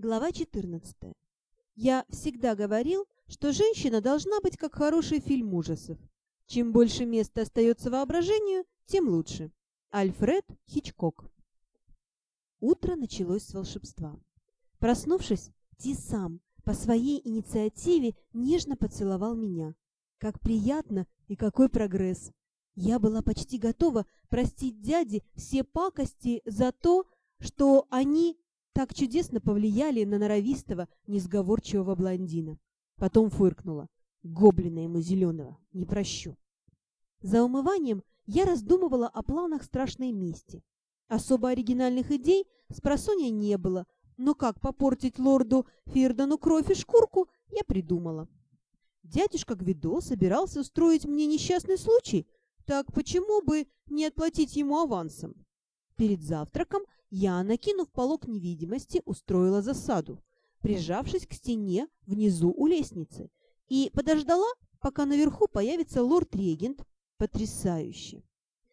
Глава 14. Я всегда говорил, что женщина должна быть как хороший фильм ужасов. Чем больше места остается воображению, тем лучше. Альфред Хичкок. Утро началось с волшебства. Проснувшись, Ти сам по своей инициативе нежно поцеловал меня. Как приятно и какой прогресс! Я была почти готова простить дяде все пакости за то, что они так чудесно повлияли на норовистого, несговорчивого блондина. Потом фыркнула. Гоблина ему зеленого, не прощу. За умыванием я раздумывала о планах страшной мести. Особо оригинальных идей с просонья не было, но как попортить лорду Фирдану кровь и шкурку, я придумала. Дядюшка Гвидо собирался устроить мне несчастный случай, так почему бы не отплатить ему авансом? Перед завтраком я, накинув полог невидимости, устроила засаду, прижавшись к стене внизу у лестницы, и подождала, пока наверху появится лорд-регент, потрясающе.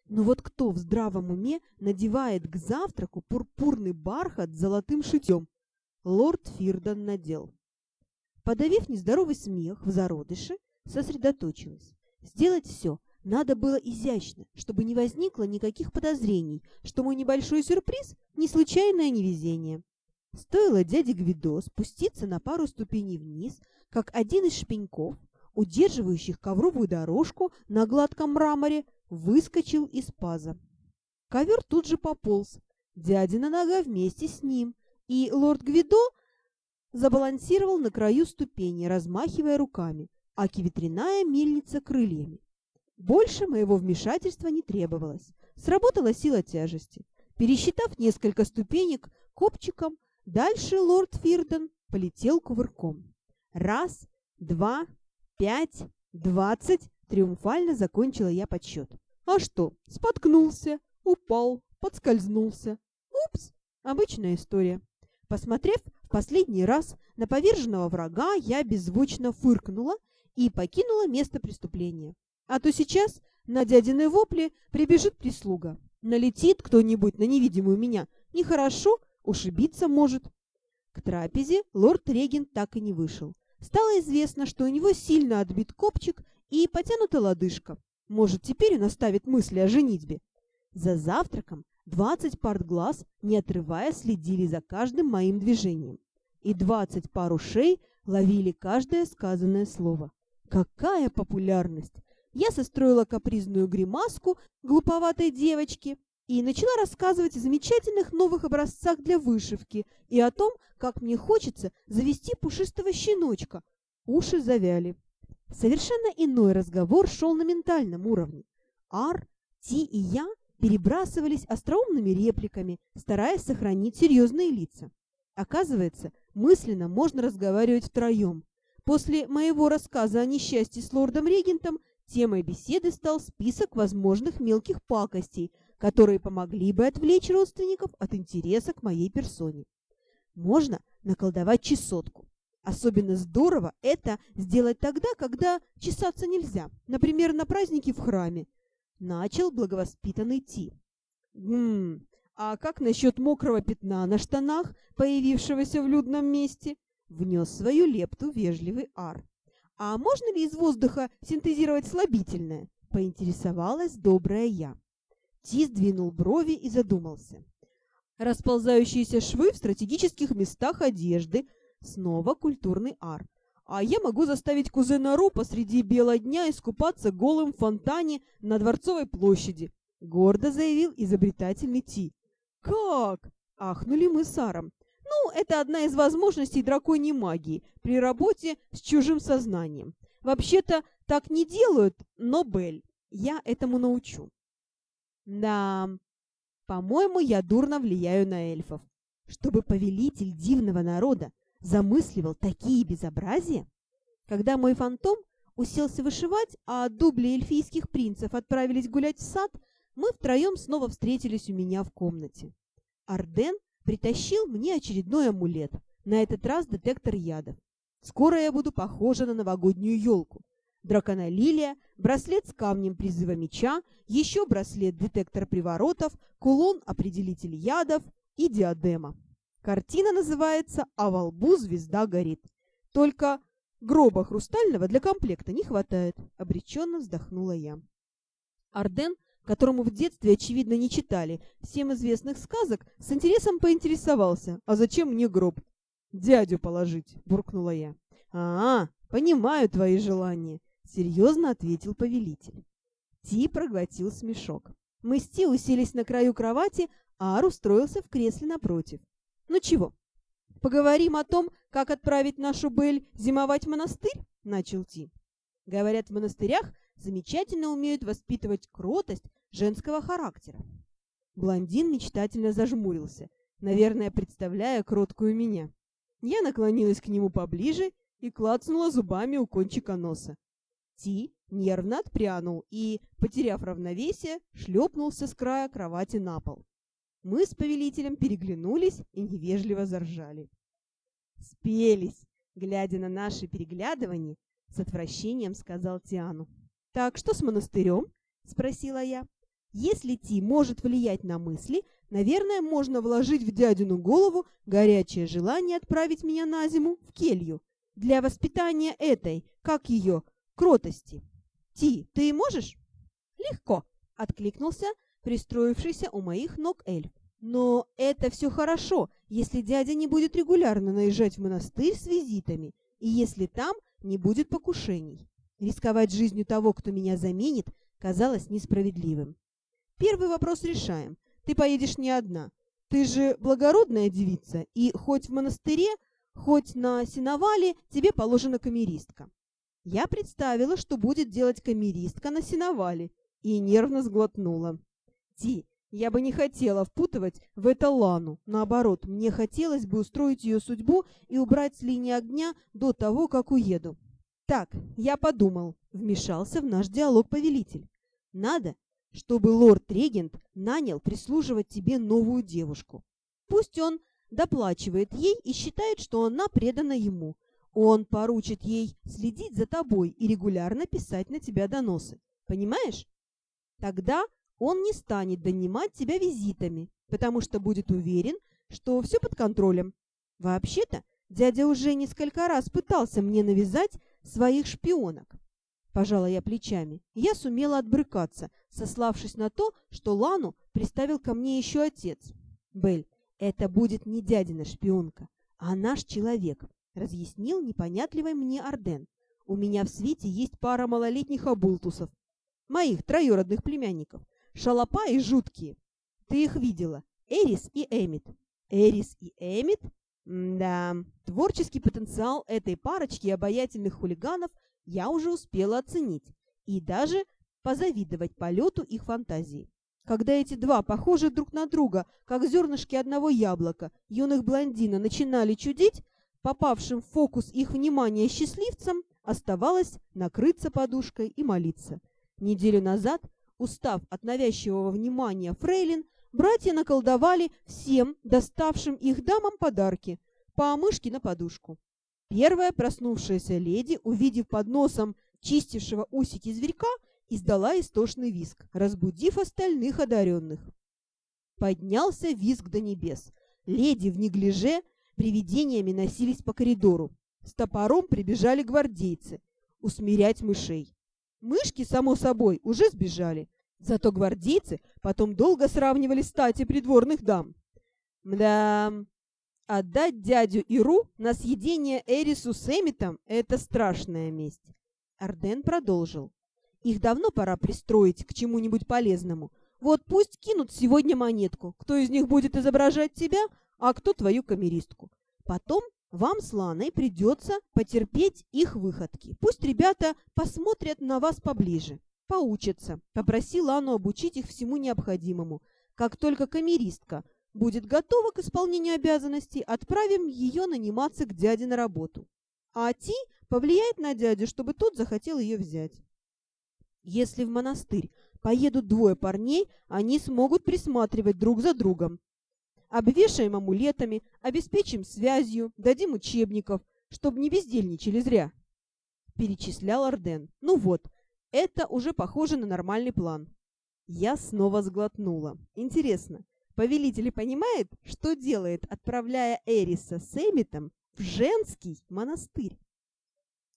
Но вот кто в здравом уме надевает к завтраку пурпурный бархат с золотым шитьем? Лорд Фирдан надел. Подавив нездоровый смех в зародыше, сосредоточилась. Сделать все надо было изящно, чтобы не возникло никаких подозрений, что мой небольшой сюрприз – не случайное невезение. Стоило дяде Гвидо спуститься на пару ступеней вниз, как один из шпеньков, удерживающих ковровую дорожку на гладком мраморе, выскочил из паза. Ковер тут же пополз, дядина нога вместе с ним, и лорд Гвидо забалансировал на краю ступени, размахивая руками, а киветряная мельница крыльями. Больше моего вмешательства не требовалось. Сработала сила тяжести. Пересчитав несколько ступенек копчиком, дальше лорд Фирден полетел кувырком. Раз, два, пять, двадцать, триумфально закончила я подсчет. А что, споткнулся, упал, подскользнулся. Упс, обычная история. Посмотрев в последний раз на поверженного врага, я беззвучно фыркнула и покинула место преступления. А то сейчас на дядины вопли прибежит прислуга. Налетит кто-нибудь на невидимую меня. Нехорошо, ушибиться может. К трапезе лорд-регент так и не вышел. Стало известно, что у него сильно отбит копчик и потянута лодыжка. Может, теперь он оставит мысли о женитьбе. За завтраком двадцать пар глаз, не отрывая, следили за каждым моим движением. И двадцать пар ушей ловили каждое сказанное слово. Какая популярность! Я состроила капризную гримаску глуповатой девочки и начала рассказывать о замечательных новых образцах для вышивки и о том, как мне хочется завести пушистого щеночка. Уши завяли. Совершенно иной разговор шел на ментальном уровне. Ар, Ти и я перебрасывались остроумными репликами, стараясь сохранить серьезные лица. Оказывается, мысленно можно разговаривать втроем. После моего рассказа о несчастье с лордом-регентом Темой беседы стал список возможных мелких пакостей, которые помогли бы отвлечь родственников от интереса к моей персоне. Можно наколдовать чесотку. Особенно здорово это сделать тогда, когда чесаться нельзя, например, на празднике в храме. Начал благовоспитанный Ти. «Ммм, а как насчет мокрого пятна на штанах, появившегося в людном месте?» Внес свою лепту вежливый Ар. «А можно ли из воздуха синтезировать слабительное?» — поинтересовалась добрая я. Ти сдвинул брови и задумался. Расползающиеся швы в стратегических местах одежды. Снова культурный ар. А я могу заставить кузена Ру посреди бела дня искупаться голым в фонтане на Дворцовой площади, гордо заявил изобретательный Ти. «Как?» — ахнули мы с Саром. Ну, это одна из возможностей драконьей магии при работе с чужим сознанием. Вообще-то так не делают, но, Бель, я этому научу. Да, по-моему, я дурно влияю на эльфов. Чтобы повелитель дивного народа замысливал такие безобразия? Когда мой фантом уселся вышивать, а дубли эльфийских принцев отправились гулять в сад, мы втроем снова встретились у меня в комнате. Арден притащил мне очередной амулет, на этот раз детектор ядов. Скоро я буду похожа на новогоднюю елку. Драконолилия, браслет с камнем призыва меча, еще браслет детектор приворотов, кулон определитель ядов и диадема. Картина называется «А во лбу звезда горит». Только гроба хрустального для комплекта не хватает, обреченно вздохнула я. Арден, которому в детстве, очевидно, не читали всем известных сказок, с интересом поинтересовался, а зачем мне гроб? «Дядю положить», — буркнула я. «А, понимаю твои желания», — серьезно ответил повелитель. Ти проглотил смешок. Мы с Ти уселись на краю кровати, а Ар устроился в кресле напротив. «Ну чего, поговорим о том, как отправить нашу Бель зимовать в монастырь?» — начал Ти. Говорят, в монастырях замечательно умеют воспитывать кротость женского характера. Блондин мечтательно зажмурился, наверное, представляя кроткую меня. Я наклонилась к нему поближе и клацнула зубами у кончика носа. Ти нервно отпрянул и, потеряв равновесие, шлепнулся с края кровати на пол. Мы с повелителем переглянулись и невежливо заржали. «Спелись!» — глядя на наши переглядывания, с отвращением сказал Тиану. «Так, что с монастырем?» — спросила я. «Если Ти может влиять на мысли, наверное, можно вложить в дядину голову горячее желание отправить меня на зиму в келью для воспитания этой, как ее, кротости. Ти, ты можешь?» «Легко», — откликнулся пристроившийся у моих ног эльф. «Но это все хорошо, если дядя не будет регулярно наезжать в монастырь с визитами, и если там не будет покушений. Рисковать жизнью того, кто меня заменит, казалось несправедливым. Первый вопрос решаем. Ты поедешь не одна. Ты же благородная девица, и хоть в монастыре, хоть на сеновале тебе положена камеристка. Я представила, что будет делать камеристка на сеновале, и нервно сглотнула. Ти, я бы не хотела впутывать в это Лану. Наоборот, мне хотелось бы устроить ее судьбу и убрать с линии огня до того, как уеду. «Так, я подумал», — вмешался в наш диалог повелитель. «Надо, чтобы лорд-регент нанял прислуживать тебе новую девушку. Пусть он доплачивает ей и считает, что она предана ему. Он поручит ей следить за тобой и регулярно писать на тебя доносы. Понимаешь? Тогда он не станет донимать тебя визитами, потому что будет уверен, что все под контролем. Вообще-то, дядя уже несколько раз пытался мне навязать своих шпионок. Пожала я плечами. Я сумела отбрыкаться, сославшись на то, что Лану приставил ко мне еще отец. Бель, это будет не дядина шпионка, а наш человек, разъяснил непонятливый мне Арден. У меня в свете есть пара малолетних обултусов, моих троюродных племянников, шалопа и жуткие. Ты их видела, Эрис и Эмит. Эрис и Эмит да, творческий потенциал этой парочки обаятельных хулиганов я уже успела оценить и даже позавидовать полету их фантазии. Когда эти два, похожие друг на друга, как зернышки одного яблока, юных блондина начинали чудить, попавшим в фокус их внимания счастливцам оставалось накрыться подушкой и молиться. Неделю назад, устав от навязчивого внимания Фрейлин, братья наколдовали всем доставшим их дамам подарки по мышке на подушку. Первая проснувшаяся леди, увидев под носом чистившего усики зверька, издала истошный визг, разбудив остальных одаренных. Поднялся визг до небес. Леди в неглиже привидениями носились по коридору. С топором прибежали гвардейцы усмирять мышей. Мышки, само собой, уже сбежали, Зато гвардейцы потом долго сравнивали стати придворных дам. Мда, отдать дядю Иру на съедение Эрису с Эмитом – это страшная месть. Арден продолжил. Их давно пора пристроить к чему-нибудь полезному. Вот пусть кинут сегодня монетку. Кто из них будет изображать тебя, а кто твою камеристку. Потом вам с Ланой придется потерпеть их выходки. Пусть ребята посмотрят на вас поближе поучатся. Попросил Анну обучить их всему необходимому. Как только камеристка будет готова к исполнению обязанностей, отправим ее наниматься к дяде на работу. А Ти повлияет на дядю, чтобы тот захотел ее взять. Если в монастырь поедут двое парней, они смогут присматривать друг за другом. Обвешаем амулетами, обеспечим связью, дадим учебников, чтобы не бездельничали зря. Перечислял Арден. Ну вот, это уже похоже на нормальный план. Я снова сглотнула. Интересно, Повелитель понимает, что делает, отправляя Эриса с Эмитом в женский монастырь.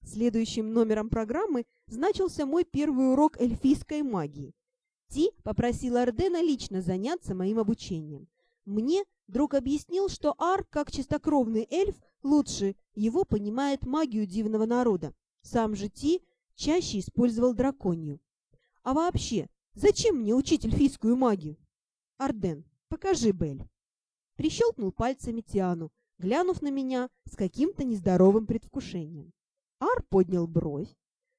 Следующим номером программы значился мой первый урок эльфийской магии. Ти попросил Ардена лично заняться моим обучением. Мне друг объяснил, что Ар, как чистокровный эльф, лучше его понимает магию дивного народа. Сам же Ти чаще использовал драконью. А вообще, зачем мне учить эльфийскую магию? Арден, покажи Бель. Прищелкнул пальцами Тиану, глянув на меня с каким-то нездоровым предвкушением. Ар поднял бровь,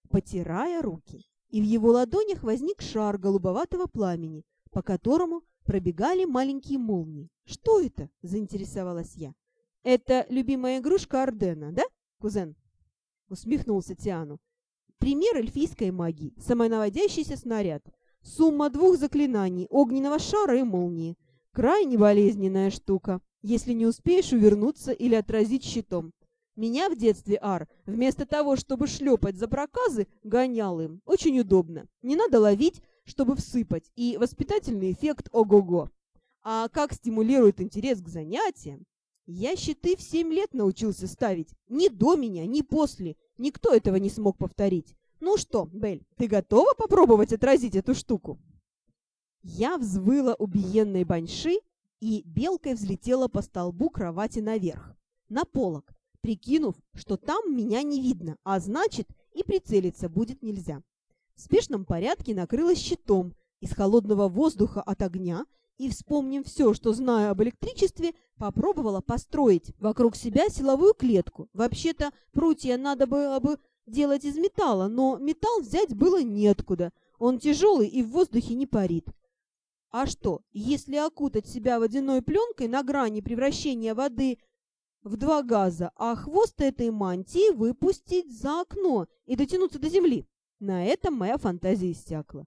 потирая руки, и в его ладонях возник шар голубоватого пламени, по которому пробегали маленькие молнии. «Что это?» – заинтересовалась я. «Это любимая игрушка Ардена, да, кузен?» – усмехнулся Тиану. «Пример эльфийской магии. Самонаводящийся снаряд. Сумма двух заклинаний – огненного шара и молнии. Крайне болезненная штука, если не успеешь увернуться или отразить щитом. Меня в детстве Ар, вместо того, чтобы шлепать за проказы, гонял им. Очень удобно. Не надо ловить, чтобы всыпать, и воспитательный эффект ого-го. А как стимулирует интерес к занятиям? Я щиты в семь лет научился ставить. Ни до меня, ни после. Никто этого не смог повторить. Ну что, Бель, ты готова попробовать отразить эту штуку? Я взвыла убиенной баньши и белкой взлетела по столбу кровати наверх, на полок, прикинув, что там меня не видно, а значит и прицелиться будет нельзя. В спешном порядке накрылась щитом из холодного воздуха от огня и, вспомнив все, что знаю об электричестве, попробовала построить вокруг себя силовую клетку. Вообще-то прутья надо было бы делать из металла, но металл взять было неоткуда. Он тяжелый и в воздухе не парит. А что, если окутать себя водяной пленкой на грани превращения воды в два газа, а хвост этой мантии выпустить за окно и дотянуться до земли. На этом моя фантазия иссякла.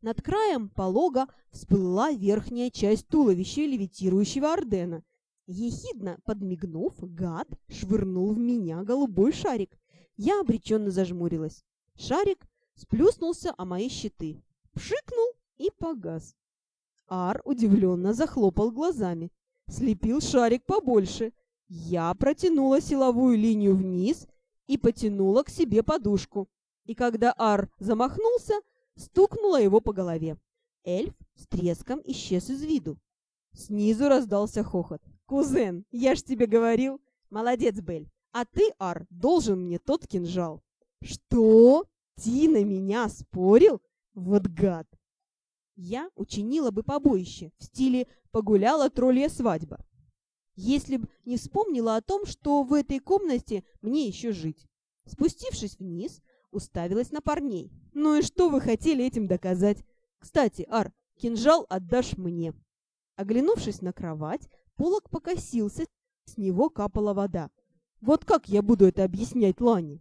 Над краем полога всплыла верхняя часть туловища левитирующего Ордена. Ехидно подмигнув, гад швырнул в меня голубой шарик. Я обреченно зажмурилась. Шарик сплюснулся о мои щиты, пшикнул и погас. Ар удивленно захлопал глазами. Слепил шарик побольше, я протянула силовую линию вниз и потянула к себе подушку. И когда Ар замахнулся, стукнула его по голове. Эльф с треском исчез из виду. Снизу раздался хохот. «Кузен, я ж тебе говорил! Молодец, Бель! А ты, Ар, должен мне тот кинжал!» «Что? Ти на меня спорил? Вот гад!» Я учинила бы побоище в стиле «погуляла троллья свадьба» если б не вспомнила о том, что в этой комнате мне еще жить. Спустившись вниз, уставилась на парней. «Ну и что вы хотели этим доказать? Кстати, Ар, кинжал отдашь мне». Оглянувшись на кровать, полок покосился, с него капала вода. «Вот как я буду это объяснять Лане?»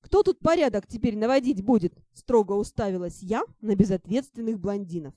«Кто тут порядок теперь наводить будет?» Строго уставилась я на безответственных блондинов.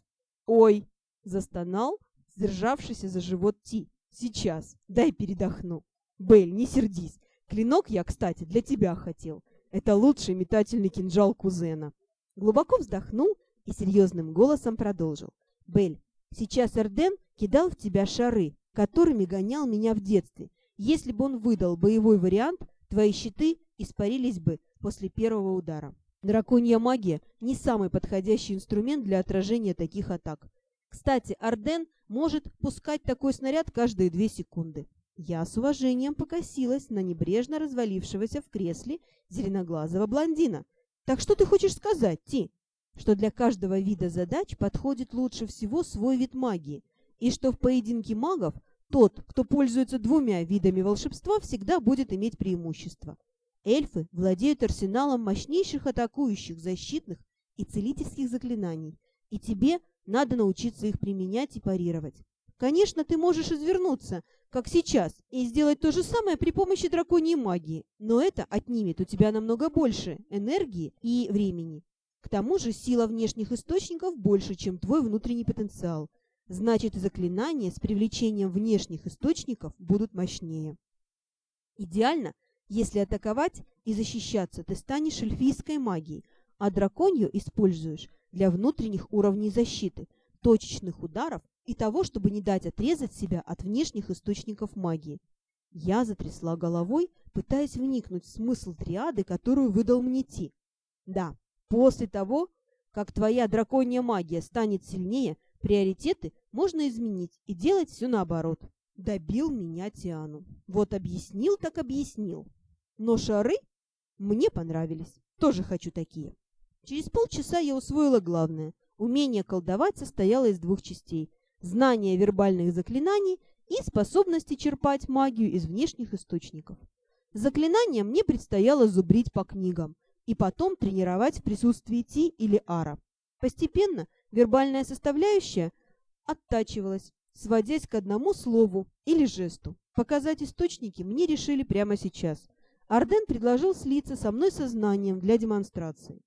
«Ой!» — застонал, сдержавшийся за живот Ти. Сейчас. Дай передохну. Бель, не сердись. Клинок я, кстати, для тебя хотел. Это лучший метательный кинжал кузена. Глубоко вздохнул и серьезным голосом продолжил. Бель, сейчас Эрден кидал в тебя шары, которыми гонял меня в детстве. Если бы он выдал боевой вариант, твои щиты испарились бы после первого удара. Драконья магия – не самый подходящий инструмент для отражения таких атак. Кстати, Арден может пускать такой снаряд каждые две секунды. Я с уважением покосилась на небрежно развалившегося в кресле зеленоглазого блондина. «Так что ты хочешь сказать, Ти?» Что для каждого вида задач подходит лучше всего свой вид магии, и что в поединке магов тот, кто пользуется двумя видами волшебства, всегда будет иметь преимущество. Эльфы владеют арсеналом мощнейших атакующих, защитных и целительских заклинаний, и тебе надо научиться их применять и парировать. Конечно, ты можешь извернуться, как сейчас, и сделать то же самое при помощи драконьей магии, но это отнимет у тебя намного больше энергии и времени. К тому же сила внешних источников больше, чем твой внутренний потенциал. Значит, заклинания с привлечением внешних источников будут мощнее. Идеально, если атаковать и защищаться, ты станешь эльфийской магией, а драконью используешь для внутренних уровней защиты, точечных ударов и того, чтобы не дать отрезать себя от внешних источников магии. Я затрясла головой, пытаясь вникнуть в смысл триады, которую выдал мне Ти. Да, после того, как твоя драконья магия станет сильнее, приоритеты можно изменить и делать все наоборот. Добил меня Тиану. Вот объяснил так объяснил. Но шары мне понравились. Тоже хочу такие. Через полчаса я усвоила главное. Умение колдовать состояло из двух частей. Знание вербальных заклинаний и способности черпать магию из внешних источников. Заклинания мне предстояло зубрить по книгам и потом тренировать в присутствии Ти или Ара. Постепенно вербальная составляющая оттачивалась, сводясь к одному слову или жесту. Показать источники мне решили прямо сейчас. Арден предложил слиться со мной сознанием для демонстрации.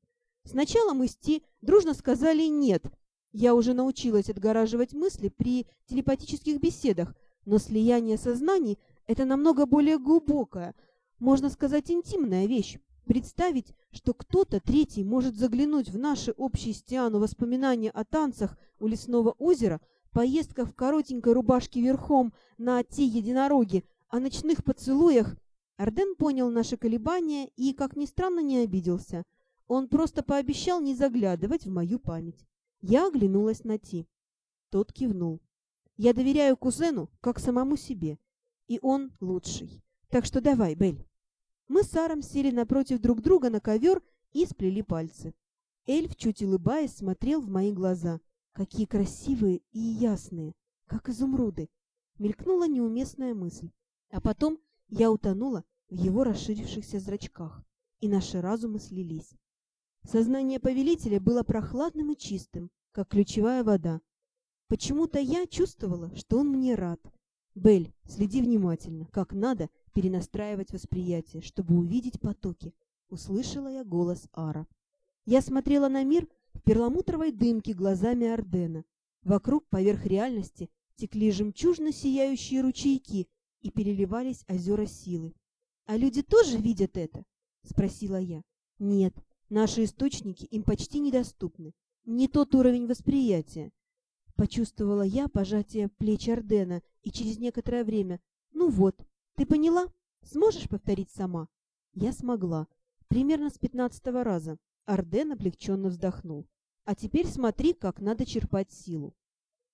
Сначала мы с Ти дружно сказали «нет». Я уже научилась отгораживать мысли при телепатических беседах, но слияние сознаний – это намного более глубокая, можно сказать, интимная вещь. Представить, что кто-то третий может заглянуть в наши общие с воспоминания о танцах у лесного озера, поездках в коротенькой рубашке верхом на Ти-единороге, о ночных поцелуях. Арден понял наши колебания и, как ни странно, не обиделся. Он просто пообещал не заглядывать в мою память. Я оглянулась на Ти. Тот кивнул. Я доверяю кузену, как самому себе. И он лучший. Так что давай, Бель. Мы с Саром сели напротив друг друга на ковер и сплели пальцы. Эльф, чуть улыбаясь, смотрел в мои глаза. Какие красивые и ясные, как изумруды. Мелькнула неуместная мысль. А потом я утонула в его расширившихся зрачках, и наши разумы слились. Сознание повелителя было прохладным и чистым, как ключевая вода. Почему-то я чувствовала, что он мне рад. Бель, следи внимательно, как надо перенастраивать восприятие, чтобы увидеть потоки. Услышала я голос Ара. Я смотрела на мир в перламутровой дымке глазами Ордена. Вокруг, поверх реальности, текли жемчужно сияющие ручейки и переливались озера силы. «А люди тоже видят это?» — спросила я. «Нет, Наши источники им почти недоступны. Не тот уровень восприятия. Почувствовала я пожатие плеч Ордена и через некоторое время «Ну вот, ты поняла? Сможешь повторить сама?» Я смогла. Примерно с пятнадцатого раза. Орден облегченно вздохнул. «А теперь смотри, как надо черпать силу».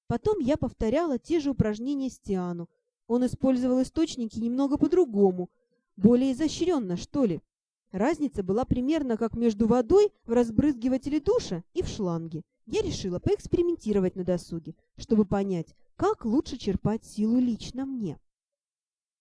Потом я повторяла те же упражнения Стиану. Он использовал источники немного по-другому, более изощренно, что ли. Разница была примерно как между водой в разбрызгивателе душа и в шланге. Я решила поэкспериментировать на досуге, чтобы понять, как лучше черпать силу лично мне.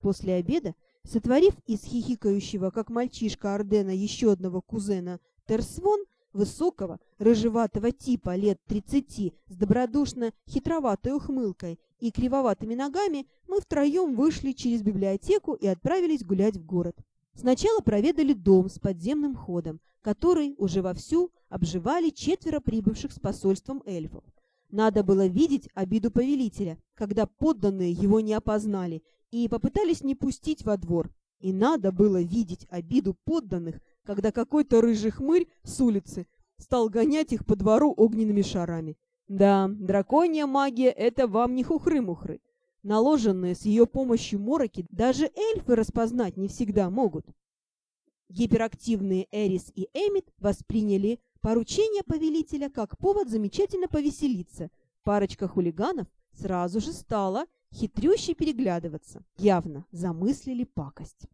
После обеда, сотворив из хихикающего, как мальчишка Ордена, еще одного кузена Терсвон, высокого, рыжеватого типа лет тридцати, с добродушно хитроватой ухмылкой и кривоватыми ногами, мы втроем вышли через библиотеку и отправились гулять в город. Сначала проведали дом с подземным ходом, который уже вовсю обживали четверо прибывших с посольством эльфов. Надо было видеть обиду повелителя, когда подданные его не опознали и попытались не пустить во двор. И надо было видеть обиду подданных, когда какой-то рыжий хмырь с улицы стал гонять их по двору огненными шарами. Да, драконья магия — это вам не хухры-мухры. Наложенные с ее помощью мороки даже эльфы распознать не всегда могут. Гиперактивные Эрис и Эмит восприняли поручение повелителя как повод замечательно повеселиться. Парочка хулиганов сразу же стала хитрюще переглядываться. Явно замыслили пакость.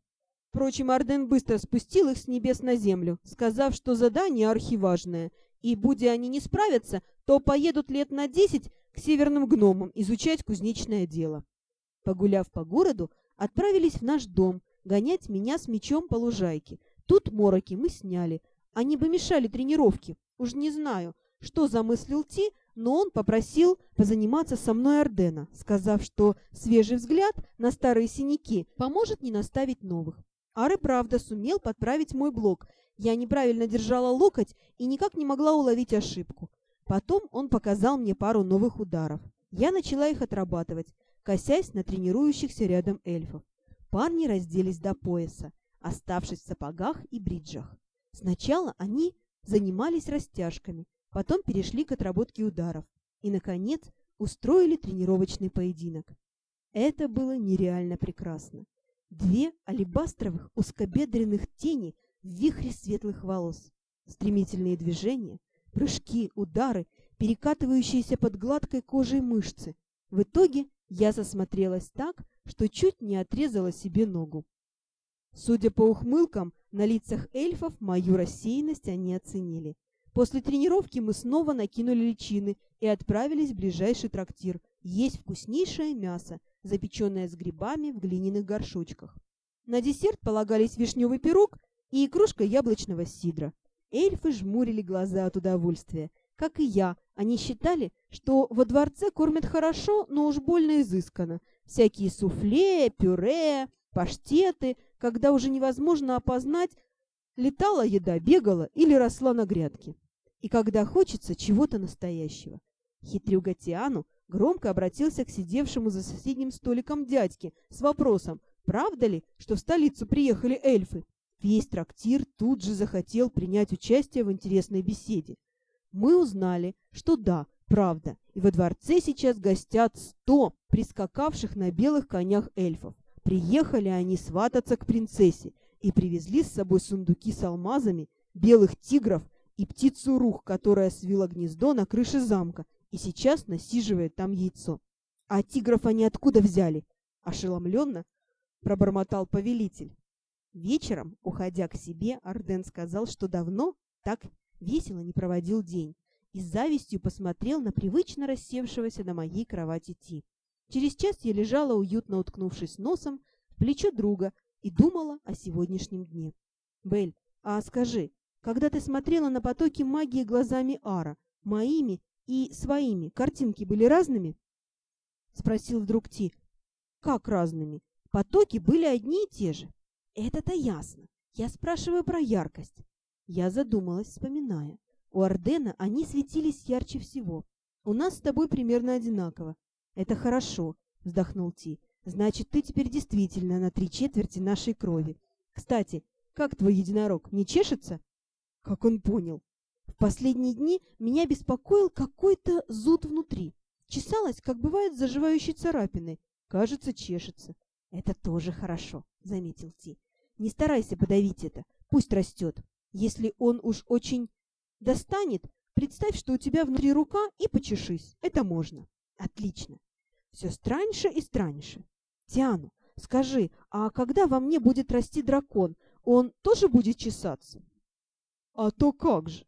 Впрочем, Арден быстро спустил их с небес на землю, сказав, что задание архиважное, и, будь они не справятся, то поедут лет на десять к северным гномам изучать кузнечное дело. Погуляв по городу, отправились в наш дом гонять меня с мечом по лужайке. Тут мороки мы сняли. Они бы мешали тренировке. Уж не знаю, что замыслил Ти, но он попросил позаниматься со мной Ордена, сказав, что свежий взгляд на старые синяки поможет не наставить новых. Ары, правда, сумел подправить мой блок. Я неправильно держала локоть и никак не могла уловить ошибку. Потом он показал мне пару новых ударов. Я начала их отрабатывать, косясь на тренирующихся рядом эльфов. Парни разделись до пояса, оставшись в сапогах и бриджах. Сначала они занимались растяжками, потом перешли к отработке ударов и, наконец, устроили тренировочный поединок. Это было нереально прекрасно. Две алебастровых узкобедренных тени в вихре светлых волос. Стремительные движения, прыжки, удары, перекатывающиеся под гладкой кожей мышцы. В итоге я засмотрелась так, что чуть не отрезала себе ногу. Судя по ухмылкам, на лицах эльфов мою рассеянность они оценили. После тренировки мы снова накинули личины и отправились в ближайший трактир есть вкуснейшее мясо, запеченное с грибами в глиняных горшочках. На десерт полагались вишневый пирог и кружка яблочного сидра. Эльфы жмурили глаза от удовольствия. Как и я, они считали, что во дворце кормят хорошо, но уж больно изысканно. Всякие суфле, пюре, паштеты, когда уже невозможно опознать, летала еда, бегала или росла на грядке. И когда хочется чего-то настоящего. Хитрюга Тиану громко обратился к сидевшему за соседним столиком дядьке с вопросом, правда ли, что в столицу приехали эльфы. Весь трактир тут же захотел принять участие в интересной беседе. Мы узнали, что да, правда, и во дворце сейчас гостят сто прискакавших на белых конях эльфов. Приехали они свататься к принцессе и привезли с собой сундуки с алмазами, белых тигров и птицу рух, которая свила гнездо на крыше замка и сейчас насиживает там яйцо. А тигров они откуда взяли? Ошеломленно пробормотал повелитель. Вечером, уходя к себе, Арден сказал, что давно так весело не проводил день и с завистью посмотрел на привычно рассевшегося на моей кровати Ти. Через час я лежала, уютно уткнувшись носом в плечо друга и думала о сегодняшнем дне. «Бель, а скажи, когда ты смотрела на потоки магии глазами Ара, моими и своими, картинки были разными?» Спросил вдруг Ти. «Как разными? Потоки были одни и те же». «Это-то ясно. Я спрашиваю про яркость». Я задумалась, вспоминая. У Ардена они светились ярче всего. У нас с тобой примерно одинаково. «Это хорошо», — вздохнул Ти. «Значит, ты теперь действительно на три четверти нашей крови. Кстати, как твой единорог, не чешется?» Как он понял. В последние дни меня беспокоил какой-то зуд внутри. Чесалась, как бывает с заживающей царапиной. Кажется, чешется. «Это тоже хорошо», — заметил Ти. «Не старайся подавить это. Пусть растет. Если он уж очень достанет, представь, что у тебя внутри рука, и почешись. Это можно». Отлично. Все страньше и страньше. Тиану, скажи, а когда во мне будет расти дракон, он тоже будет чесаться? А то как же!